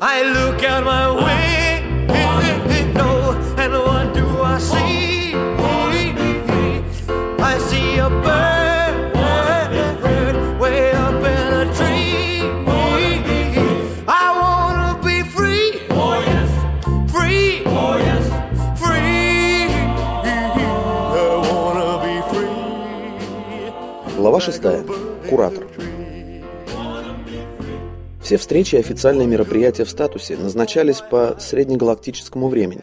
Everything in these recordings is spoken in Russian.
I look out my window and what do I see? I see a bird way up in a tree. I wanna be free. Oh yes. Free. Oh yes. Free. I wanna be free. Глава 6. Куратор. Все встречи и официальные мероприятия в статусе назначались по среднегалактическому времени.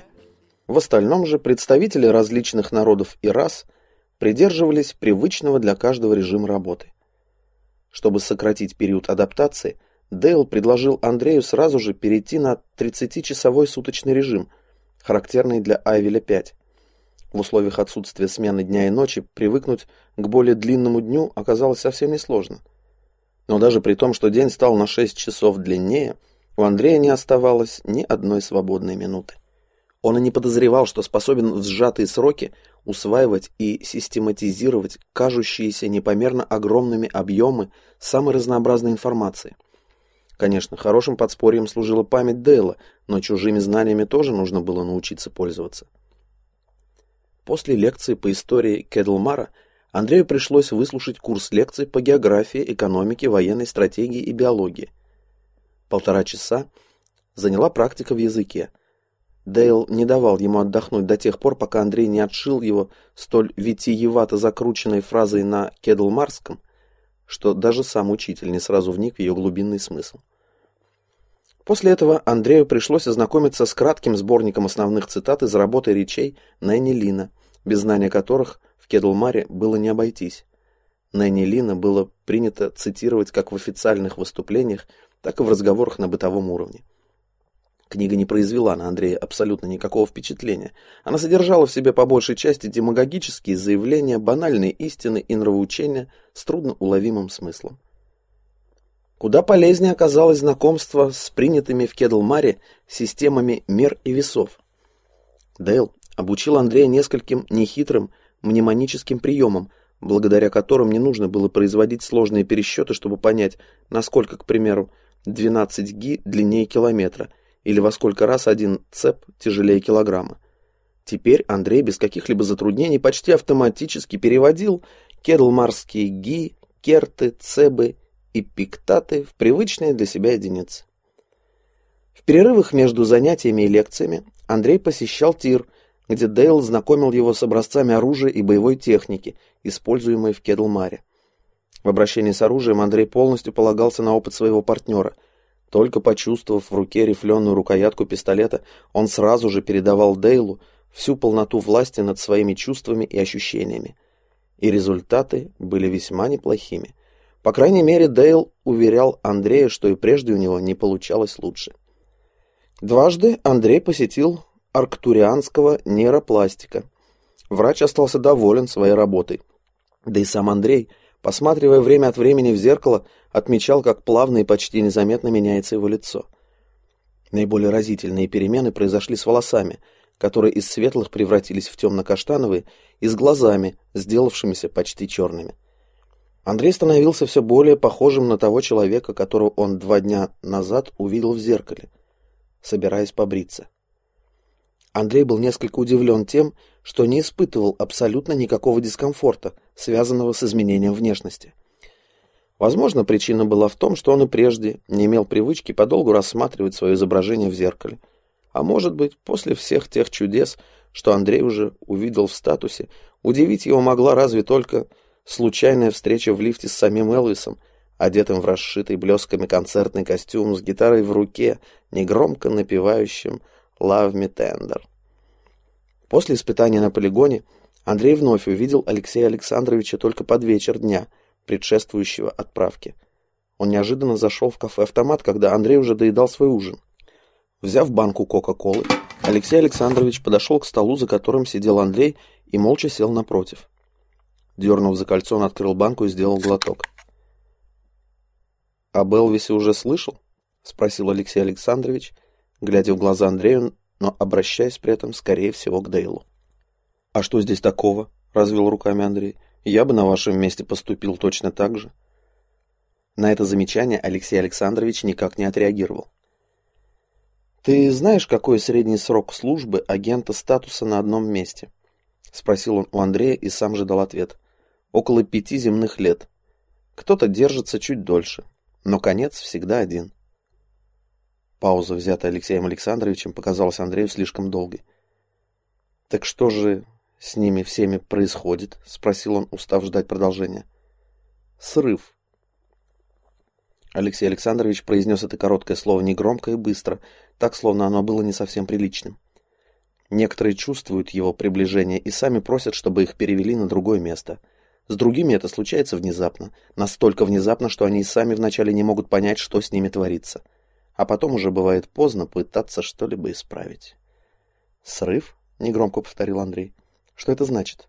В остальном же представители различных народов и рас придерживались привычного для каждого режима работы. Чтобы сократить период адаптации, Дейл предложил Андрею сразу же перейти на 30-часовой суточный режим, характерный для Айвеля 5. В условиях отсутствия смены дня и ночи привыкнуть к более длинному дню оказалось совсем несложно. Но даже при том, что день стал на 6 часов длиннее, у Андрея не оставалось ни одной свободной минуты. Он и не подозревал, что способен в сжатые сроки усваивать и систематизировать кажущиеся непомерно огромными объемы самой разнообразной информации. Конечно, хорошим подспорьем служила память Дейла, но чужими знаниями тоже нужно было научиться пользоваться. После лекции по истории Кедлмара Андрею пришлось выслушать курс лекций по географии, экономике, военной стратегии и биологии. Полтора часа заняла практика в языке. Дейл не давал ему отдохнуть до тех пор, пока Андрей не отшил его столь витиевато закрученной фразой на кедлмарском, что даже сам учитель не сразу вник в ее глубинный смысл. После этого Андрею пришлось ознакомиться с кратким сборником основных цитат из работы речей Нэнни Лина, без знания которых в Кедлмаре было не обойтись. Нэнни Лина было принято цитировать как в официальных выступлениях, так и в разговорах на бытовом уровне. Книга не произвела на Андрея абсолютно никакого впечатления. Она содержала в себе по большей части демагогические заявления, банальные истины и нравоучения с трудно уловимым смыслом. Куда полезнее оказалось знакомство с принятыми в Кедлмаре системами мер и весов. Дейл обучил Андрея нескольким нехитрым мнемоническим приемам, благодаря которым не нужно было производить сложные пересчеты, чтобы понять, насколько, к примеру, 12 ги длиннее километра, или во сколько раз один цеп тяжелее килограмма. Теперь Андрей без каких-либо затруднений почти автоматически переводил кедлмарские ги, керты, цебы и пиктаты в привычные для себя единицы. В перерывах между занятиями и лекциями Андрей посещал тир, где Дейл знакомил его с образцами оружия и боевой техники, используемой в Кедлмаре. В обращении с оружием Андрей полностью полагался на опыт своего партнера. Только почувствовав в руке рифленую рукоятку пистолета, он сразу же передавал Дейлу всю полноту власти над своими чувствами и ощущениями. И результаты были весьма неплохими. По крайней мере, Дейл уверял Андрея, что и прежде у него не получалось лучше. Дважды Андрей посетил арктурианского нейропластика. Врач остался доволен своей работой. Да и сам Андрей, посматривая время от времени в зеркало, отмечал, как плавно и почти незаметно меняется его лицо. Наиболее разительные перемены произошли с волосами, которые из светлых превратились в темно-каштановые, и с глазами, сделавшимися почти черными. Андрей становился все более похожим на того человека, которого он два дня назад увидел в зеркале, собираясь побриться. Андрей был несколько удивлен тем, что не испытывал абсолютно никакого дискомфорта, связанного с изменением внешности. Возможно, причина была в том, что он и прежде не имел привычки подолгу рассматривать свое изображение в зеркале. А может быть, после всех тех чудес, что Андрей уже увидел в статусе, удивить его могла разве только случайная встреча в лифте с самим Элвисом, одетым в расшитый блесками концертный костюм с гитарой в руке, негромко напевающим Love Me Tender. После испытания на полигоне Андрей вновь увидел Алексея Александровича только под вечер дня, предшествующего отправке. Он неожиданно зашел в кафе-автомат, когда Андрей уже доедал свой ужин. Взяв банку Кока-Колы, Алексей Александрович подошел к столу, за которым сидел Андрей, и молча сел напротив. Дернув за кольцо, он открыл банку и сделал глоток. «Об Элвисе уже слышал?» — спросил Алексей Александрович, глядя в глаза Андрею, но обращаясь при этом, скорее всего, к Дейлу. «А что здесь такого?» — развел руками Андрей. «Я бы на вашем месте поступил точно так же». На это замечание Алексей Александрович никак не отреагировал. «Ты знаешь, какой средний срок службы агента статуса на одном месте?» — спросил он у Андрея и сам же дал ответ. «Около пяти земных лет. Кто-то держится чуть дольше, но конец всегда один». Пауза, взятая Алексеем Александровичем, показалась Андрею слишком долгой. «Так что же с ними всеми происходит?» — спросил он, устав ждать продолжения. «Срыв», Алексей Александрович произнес это короткое слово негромко и быстро, так, словно оно было не совсем приличным. Некоторые чувствуют его приближение и сами просят, чтобы их перевели на другое место. С другими это случается внезапно, настолько внезапно, что они и сами вначале не могут понять, что с ними творится. А потом уже бывает поздно пытаться что-либо исправить. «Срыв?» — негромко повторил Андрей. «Что это значит?»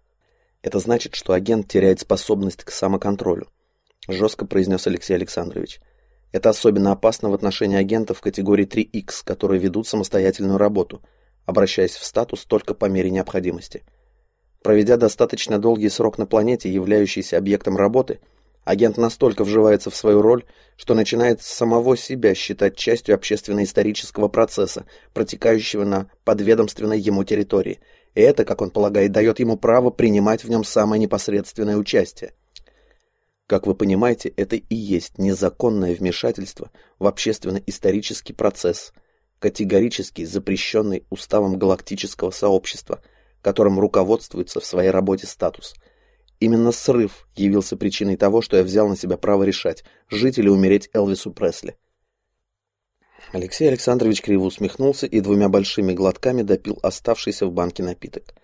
«Это значит, что агент теряет способность к самоконтролю», — жестко произнес Алексей Александрович. Это особенно опасно в отношении агентов категории 3X, которые ведут самостоятельную работу, обращаясь в статус только по мере необходимости. Проведя достаточно долгий срок на планете, являющийся объектом работы, агент настолько вживается в свою роль, что начинает самого себя считать частью общественно-исторического процесса, протекающего на подведомственной ему территории. И это, как он полагает, дает ему право принимать в нем самое непосредственное участие. Как вы понимаете, это и есть незаконное вмешательство в общественно-исторический процесс, категорически запрещенный уставом галактического сообщества, которым руководствуется в своей работе статус. Именно срыв явился причиной того, что я взял на себя право решать, жить или умереть Элвису Пресли. Алексей Александрович криво усмехнулся и двумя большими глотками допил оставшийся в банке напиток.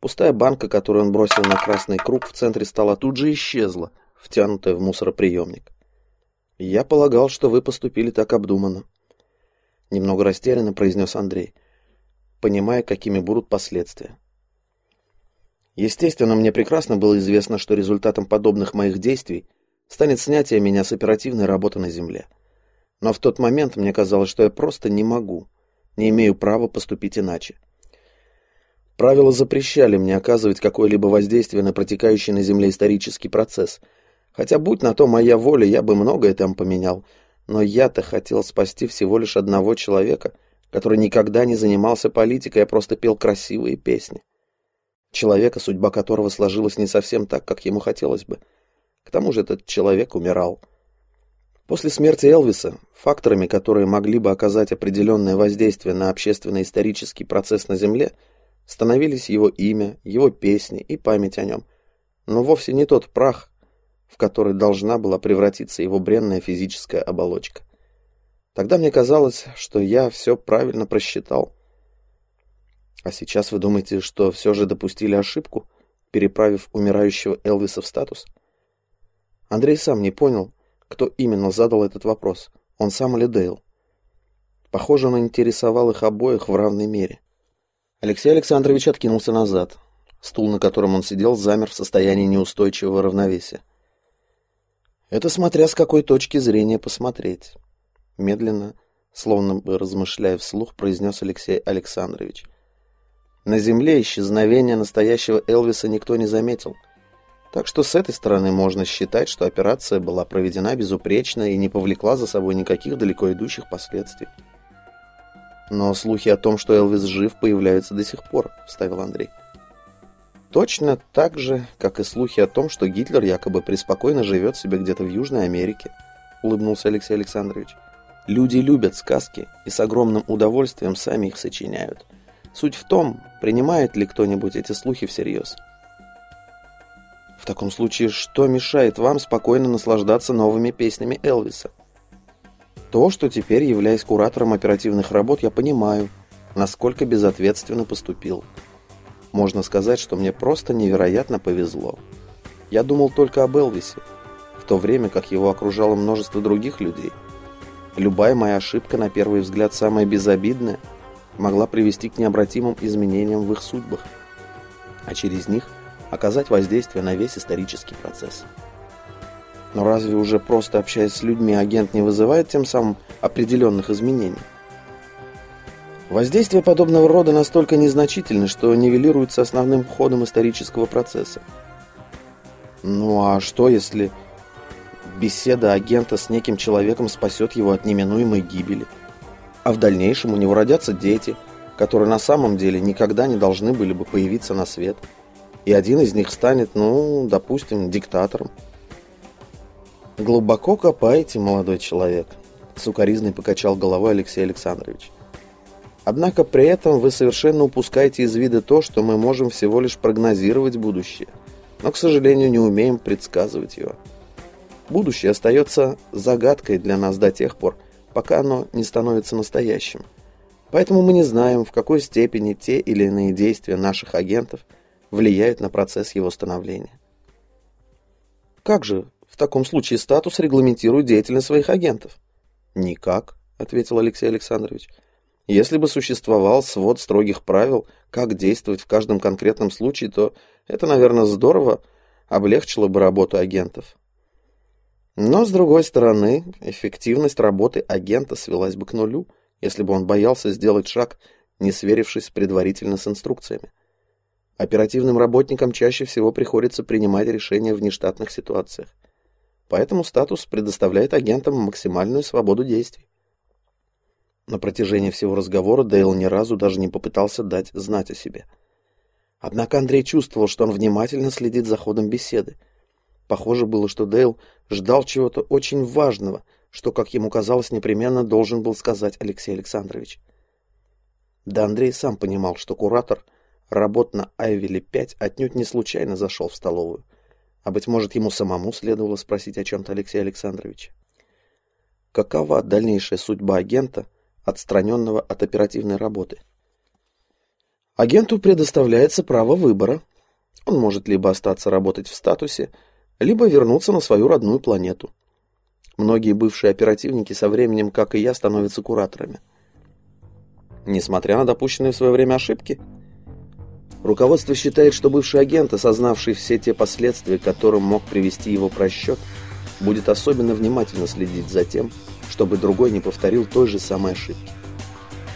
Пустая банка, которую он бросил на красный круг в центре стола, тут же исчезла, втянутая в мусороприемник. «Я полагал, что вы поступили так обдуманно», — немного растерянно произнес Андрей, понимая, какими будут последствия. Естественно, мне прекрасно было известно, что результатом подобных моих действий станет снятие меня с оперативной работы на Земле. Но в тот момент мне казалось, что я просто не могу, не имею права поступить иначе. Правила запрещали мне оказывать какое-либо воздействие на протекающий на Земле исторический процесс — Хотя, будь на то моя воля, я бы многое там поменял. Но я-то хотел спасти всего лишь одного человека, который никогда не занимался политикой, а просто пел красивые песни. Человека, судьба которого сложилась не совсем так, как ему хотелось бы. К тому же этот человек умирал. После смерти Элвиса факторами, которые могли бы оказать определенное воздействие на общественно-исторический процесс на Земле, становились его имя, его песни и память о нем. Но вовсе не тот прах, в который должна была превратиться его бренная физическая оболочка. Тогда мне казалось, что я все правильно просчитал. А сейчас вы думаете, что все же допустили ошибку, переправив умирающего Элвиса в статус? Андрей сам не понял, кто именно задал этот вопрос, он сам или Дейл. Похоже, он интересовал их обоих в равной мере. Алексей Александрович откинулся назад. Стул, на котором он сидел, замер в состоянии неустойчивого равновесия. Это смотря с какой точки зрения посмотреть. Медленно, словно бы размышляя вслух, произнес Алексей Александрович. На земле исчезновения настоящего Элвиса никто не заметил. Так что с этой стороны можно считать, что операция была проведена безупречно и не повлекла за собой никаких далеко идущих последствий. Но слухи о том, что Элвис жив, появляются до сих пор, вставил Андрей. Точно так же, как и слухи о том, что Гитлер якобы преспокойно живет себе где-то в Южной Америке, улыбнулся Алексей Александрович. Люди любят сказки и с огромным удовольствием сами их сочиняют. Суть в том, принимает ли кто-нибудь эти слухи всерьез. В таком случае, что мешает вам спокойно наслаждаться новыми песнями Элвиса? То, что теперь, являясь куратором оперативных работ, я понимаю, насколько безответственно поступил. Можно сказать, что мне просто невероятно повезло. Я думал только об Элвисе, в то время как его окружало множество других людей. Любая моя ошибка, на первый взгляд самая безобидная, могла привести к необратимым изменениям в их судьбах, а через них оказать воздействие на весь исторический процесс. Но разве уже просто общаясь с людьми агент не вызывает тем самым определенных изменений? Воздействие подобного рода настолько незначительно, что нивелируется основным ходом исторического процесса. Ну а что, если беседа агента с неким человеком спасет его от неминуемой гибели? А в дальнейшем у него родятся дети, которые на самом деле никогда не должны были бы появиться на свет. И один из них станет, ну, допустим, диктатором. Глубоко копаете, молодой человек, сукоризный покачал головой Алексей Александрович. Однако при этом вы совершенно упускаете из вида то, что мы можем всего лишь прогнозировать будущее, но, к сожалению, не умеем предсказывать его. Будущее остается загадкой для нас до тех пор, пока оно не становится настоящим. Поэтому мы не знаем, в какой степени те или иные действия наших агентов влияют на процесс его становления. Как же в таком случае статус регламентирует деятельность своих агентов? Никак, ответил Алексей Александрович. Если бы существовал свод строгих правил, как действовать в каждом конкретном случае, то это, наверное, здорово облегчило бы работу агентов. Но, с другой стороны, эффективность работы агента свелась бы к нулю, если бы он боялся сделать шаг, не сверившись предварительно с инструкциями. Оперативным работникам чаще всего приходится принимать решения в нештатных ситуациях. Поэтому статус предоставляет агентам максимальную свободу действий. На протяжении всего разговора Дейл ни разу даже не попытался дать знать о себе. Однако Андрей чувствовал, что он внимательно следит за ходом беседы, Похоже было, что Дейл ждал чего-то очень важного, что, как ему казалось, непременно должен был сказать Алексей Александрович. Да Андрей сам понимал, что куратор работ на Айвеле-5 отнюдь не случайно зашел в столовую. А, быть может, ему самому следовало спросить о чем-то Алексея Александровича. Какова дальнейшая судьба агента, отстраненного от оперативной работы? Агенту предоставляется право выбора. Он может либо остаться работать в статусе, либо вернуться на свою родную планету. Многие бывшие оперативники со временем, как и я, становятся кураторами. Несмотря на допущенные в свое время ошибки, руководство считает, что бывший агент, осознавший все те последствия, которым мог привести его просчет, будет особенно внимательно следить за тем, чтобы другой не повторил той же самой ошибки.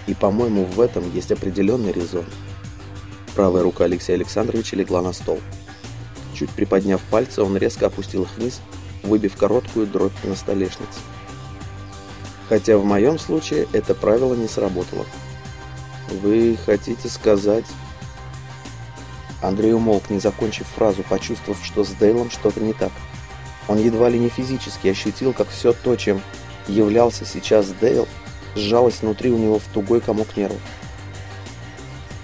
И, по-моему, в этом есть определенный резон. Правая рука Алексея Александровича легла на стол. Чуть приподняв пальцы, он резко опустил их вниз, выбив короткую дробь на столешнице. Хотя в моем случае это правило не сработало. «Вы хотите сказать...» Андрей умолк, не закончив фразу, почувствовав, что с Дейлом что-то не так. Он едва ли не физически ощутил, как все то, чем являлся сейчас Дейл, сжалось внутри у него в тугой комок нервов.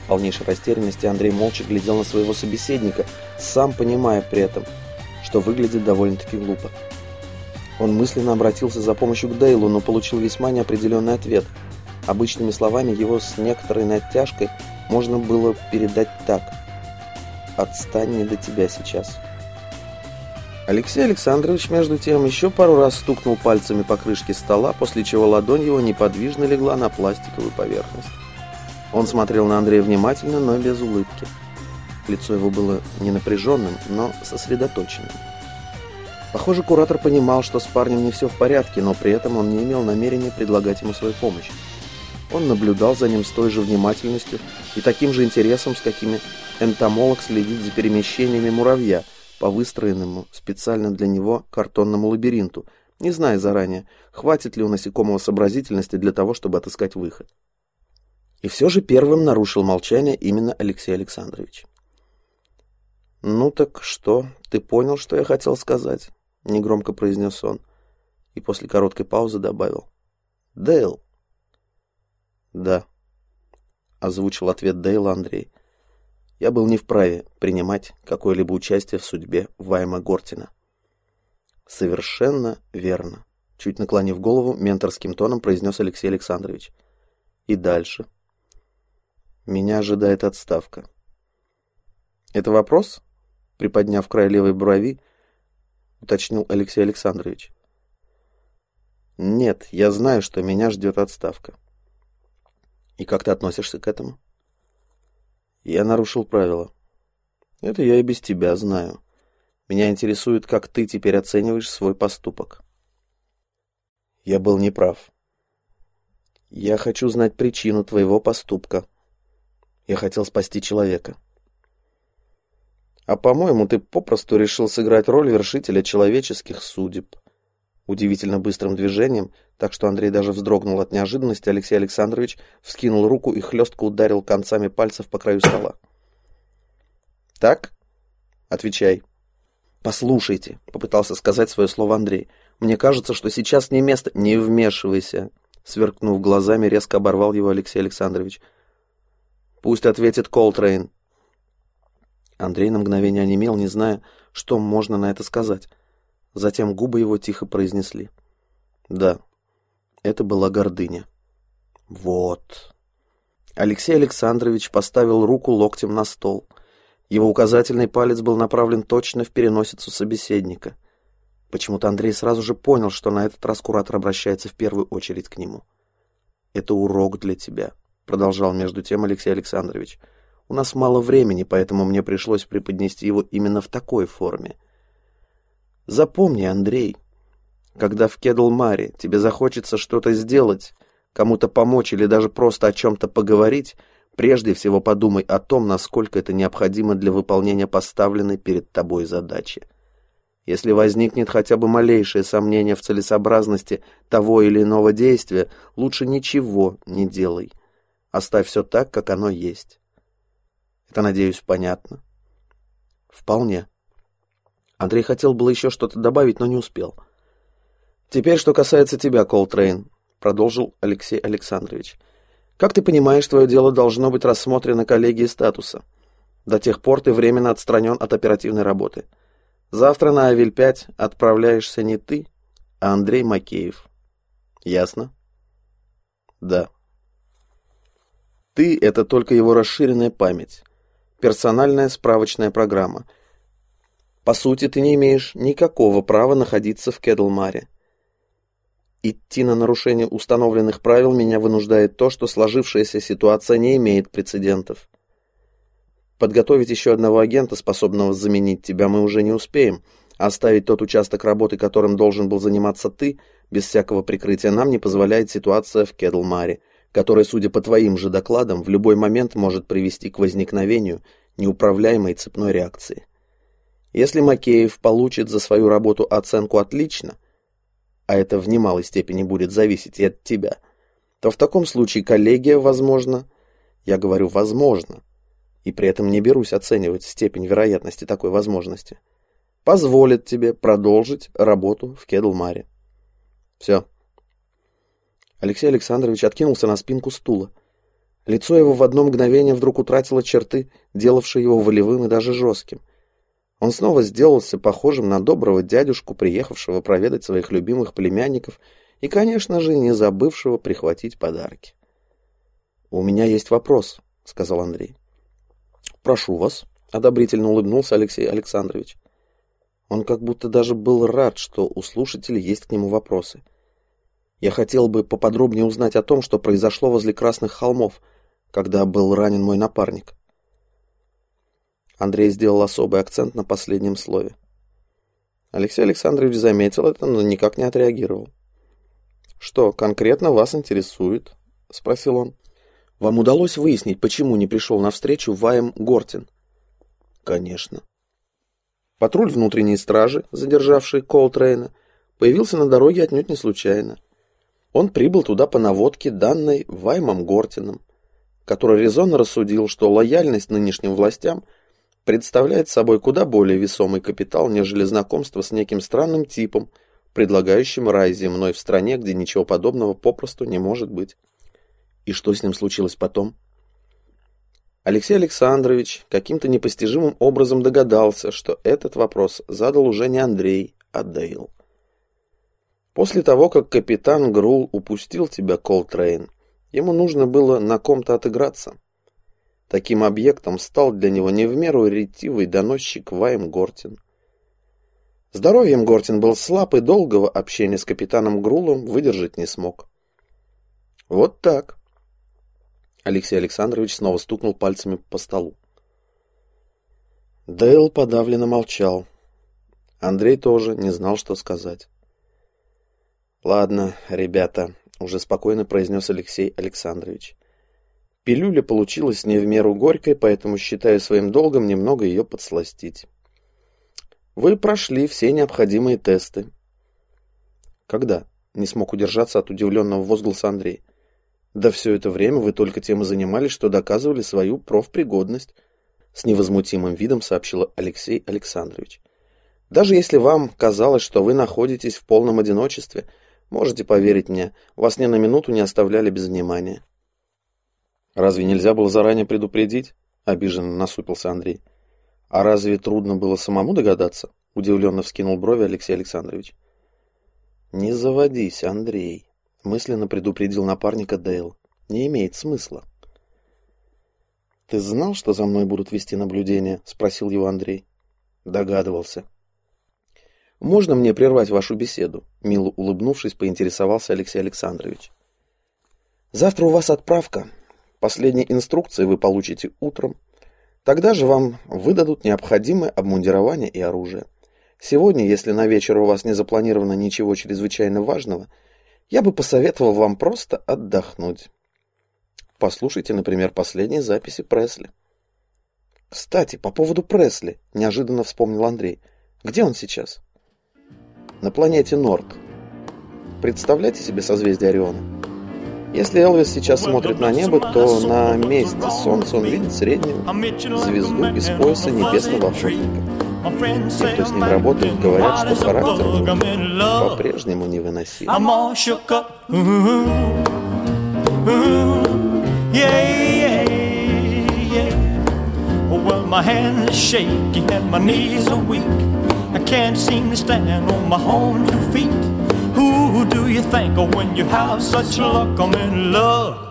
Полнейшей растерянности Андрей молча глядел на своего собеседника, сам понимая при этом, что выглядит довольно-таки глупо. Он мысленно обратился за помощью к Дейлу, но получил весьма неопределенный ответ. Обычными словами его с некоторой натяжкой можно было передать так. «Отстань не до тебя сейчас». Алексей Александрович, между тем, еще пару раз стукнул пальцами по крышке стола, после чего ладонь его неподвижно легла на пластиковую поверхность. Он смотрел на Андрея внимательно, но без улыбки. Лицо его было не напряженным, но сосредоточенным. Похоже, куратор понимал, что с парнем не все в порядке, но при этом он не имел намерения предлагать ему свою помощь. Он наблюдал за ним с той же внимательностью и таким же интересом, с какими энтомолог следит за перемещениями муравья по выстроенному специально для него картонному лабиринту, не зная заранее, хватит ли у насекомого сообразительности для того, чтобы отыскать выход. И все же первым нарушил молчание именно Алексей Александрович. «Ну так что, ты понял, что я хотел сказать?» — негромко произнес он. И после короткой паузы добавил. «Дейл». «Да», — озвучил ответ Дейла Андрей. «Я был не вправе принимать какое-либо участие в судьбе Вайма Гортина». «Совершенно верно», — чуть наклонив голову, менторским тоном произнес Алексей Александрович. «И дальше?» Меня ожидает отставка. Это вопрос? Приподняв край левой брови, уточнил Алексей Александрович. Нет, я знаю, что меня ждет отставка. И как ты относишься к этому? Я нарушил правила. Это я и без тебя знаю. Меня интересует, как ты теперь оцениваешь свой поступок. Я был неправ. Я хочу знать причину твоего поступка, я хотел спасти человека. А по-моему, ты попросту решил сыграть роль вершителя человеческих судеб. Удивительно быстрым движением так что Андрей даже вздрогнул от неожиданности, Алексей Александрович вскинул руку и хлестко ударил концами пальцев по краю стола. «Так? Отвечай». «Послушайте», — попытался сказать свое слово Андрей. «Мне кажется, что сейчас не место...» «Не вмешивайся», — сверкнув глазами, резко оборвал его Алексей Александрович. «Пусть ответит Колтрейн». Андрей на мгновение онемел, не зная, что можно на это сказать. Затем губы его тихо произнесли. «Да, это была гордыня». «Вот». Алексей Александрович поставил руку локтем на стол — его указательный палец был направлен точно в переносицу собеседника. Почему-то Андрей сразу же понял, что на этот раз куратор обращается в первую очередь к нему. «Это урок для тебя», — продолжал между тем Алексей Александрович. «У нас мало времени, поэтому мне пришлось преподнести его именно в такой форме. Запомни, Андрей, когда в Кедлмаре тебе захочется что-то сделать, кому-то помочь или даже просто о чем-то поговорить, Прежде всего подумай о том, насколько это необходимо для выполнения поставленной перед тобой задачи. Если возникнет хотя бы малейшее сомнение в целесообразности того или иного действия, лучше ничего не делай. Оставь все так, как оно есть. Это, надеюсь, понятно? Вполне. Андрей хотел было еще что-то добавить, но не успел. Теперь, что касается тебя, Колтрейн, продолжил Алексей Александрович. Как ты понимаешь, твое дело должно быть рассмотрено коллегией статуса. До тех пор ты временно отстранен от оперативной работы. Завтра на Авель-5 отправляешься не ты, а Андрей Макеев. Ясно? Да. Ты — это только его расширенная память. Персональная справочная программа. По сути, ты не имеешь никакого права находиться в Кедлмаре. Идти на нарушение установленных правил меня вынуждает то, что сложившаяся ситуация не имеет прецедентов. Подготовить еще одного агента, способного заменить тебя, мы уже не успеем. Оставить тот участок работы, которым должен был заниматься ты, без всякого прикрытия, нам не позволяет ситуация в Кедлмаре, которая, судя по твоим же докладам, в любой момент может привести к возникновению неуправляемой цепной реакции. Если Макеев получит за свою работу оценку «отлично», а это в немалой степени будет зависеть и от тебя, то в таком случае коллегия, возможно, я говорю «возможно», и при этом не берусь оценивать степень вероятности такой возможности, позволит тебе продолжить работу в Кедлмаре. Все. Алексей Александрович откинулся на спинку стула. Лицо его в одно мгновение вдруг утратило черты, делавшие его волевым и даже жестким. Он снова сделался похожим на доброго дядюшку, приехавшего проведать своих любимых племянников и, конечно же, не забывшего прихватить подарки. «У меня есть вопрос», — сказал Андрей. «Прошу вас», — одобрительно улыбнулся Алексей Александрович. Он как будто даже был рад, что у слушателей есть к нему вопросы. «Я хотел бы поподробнее узнать о том, что произошло возле Красных холмов, когда был ранен мой напарник». Андрей сделал особый акцент на последнем слове. Алексей Александрович заметил это, но никак не отреагировал. «Что конкретно вас интересует?» — спросил он. «Вам удалось выяснить, почему не пришел на встречу Ваем Гортин?» «Конечно». Патруль внутренней стражи, задержавший Колтрейна, появился на дороге отнюдь не случайно. Он прибыл туда по наводке, данной Ваймом Гортином, который резонно рассудил, что лояльность нынешним властям – представляет собой куда более весомый капитал, нежели знакомство с неким странным типом, предлагающим рай земной в стране, где ничего подобного попросту не может быть. И что с ним случилось потом? Алексей Александрович каким-то непостижимым образом догадался, что этот вопрос задал уже не Андрей, а Дейл. После того, как капитан Грул упустил тебя, Колтрейн, ему нужно было на ком-то отыграться. Таким объектом стал для него не в меру ретивый доносчик Вайм Гортин. Здоровьем Гортин был слаб и долгого общения с капитаном Грулом выдержать не смог. Вот так. Алексей Александрович снова стукнул пальцами по столу. Дейл подавленно молчал. Андрей тоже не знал, что сказать. «Ладно, ребята», — уже спокойно произнес Алексей Александрович. Пилюля получилась не в меру горькой, поэтому считаю своим долгом немного ее подсластить. Вы прошли все необходимые тесты. Когда? Не смог удержаться от удивленного возгласа Андрей. Да все это время вы только тем и занимались, что доказывали свою профпригодность, с невозмутимым видом сообщил Алексей Александрович. Даже если вам казалось, что вы находитесь в полном одиночестве, можете поверить мне, вас ни на минуту не оставляли без внимания. Разве нельзя было заранее предупредить? Обиженно насупился Андрей. А разве трудно было самому догадаться? Удивленно вскинул брови Алексей Александрович. Не заводись, Андрей, мысленно предупредил напарника Дейл. Не имеет смысла. Ты знал, что за мной будут вести наблюдение? спросил его Андрей. Догадывался. Можно мне прервать вашу беседу? Мило улыбнувшись, поинтересовался Алексей Александрович. Завтра у вас отправка. Последние инструкции вы получите утром. Тогда же вам выдадут необходимое обмундирование и оружие. Сегодня, если на вечер у вас не запланировано ничего чрезвычайно важного, я бы посоветовал вам просто отдохнуть. Послушайте, например, последние записи Пресли. Кстати, по поводу Пресли, неожиданно вспомнил Андрей. Где он сейчас? На планете Норд. Представляете себе созвездие Ориона? Если Элвис сейчас смотрит на небо, то на месте Солнца он видит среднюю звезду из пояса небесного охотника. Те, кто с ним работает, говорят, что характер по-прежнему невыносим. my hands are shaking and my knees are weak. I can't seem to stand on my own two feet. Who do you think of when you have such luck? I'm in love.